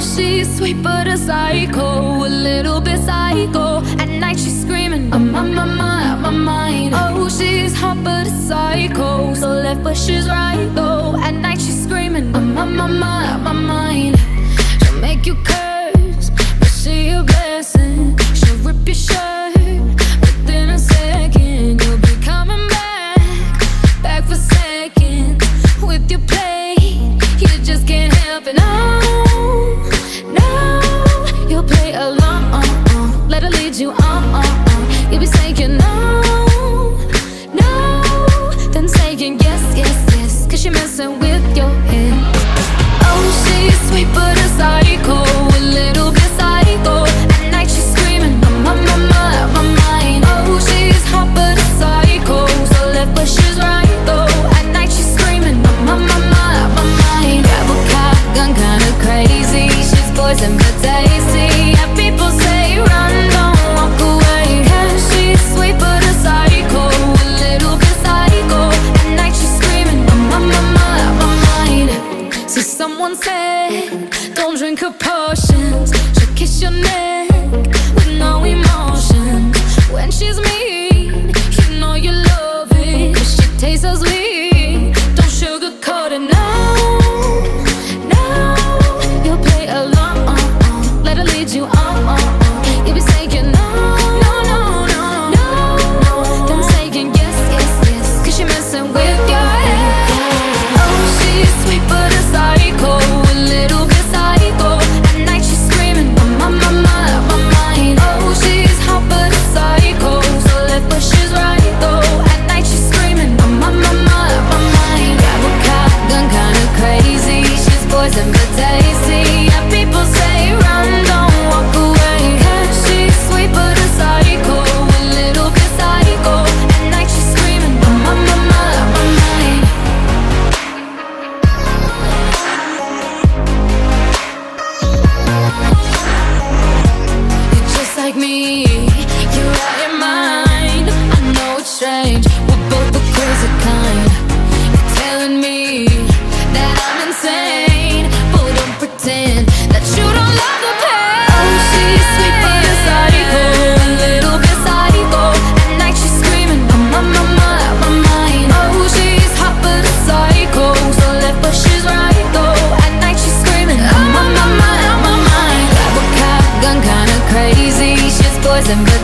she's sweet but a psycho, a little bit psycho. At night she's screaming, I'm on my mind, on my mind. Oh, she's hot but a psycho, so left but she's right though. At night she's screaming, I'm on my mind, my mind. She'll make you. Cry. potions. She'll kiss your neck. them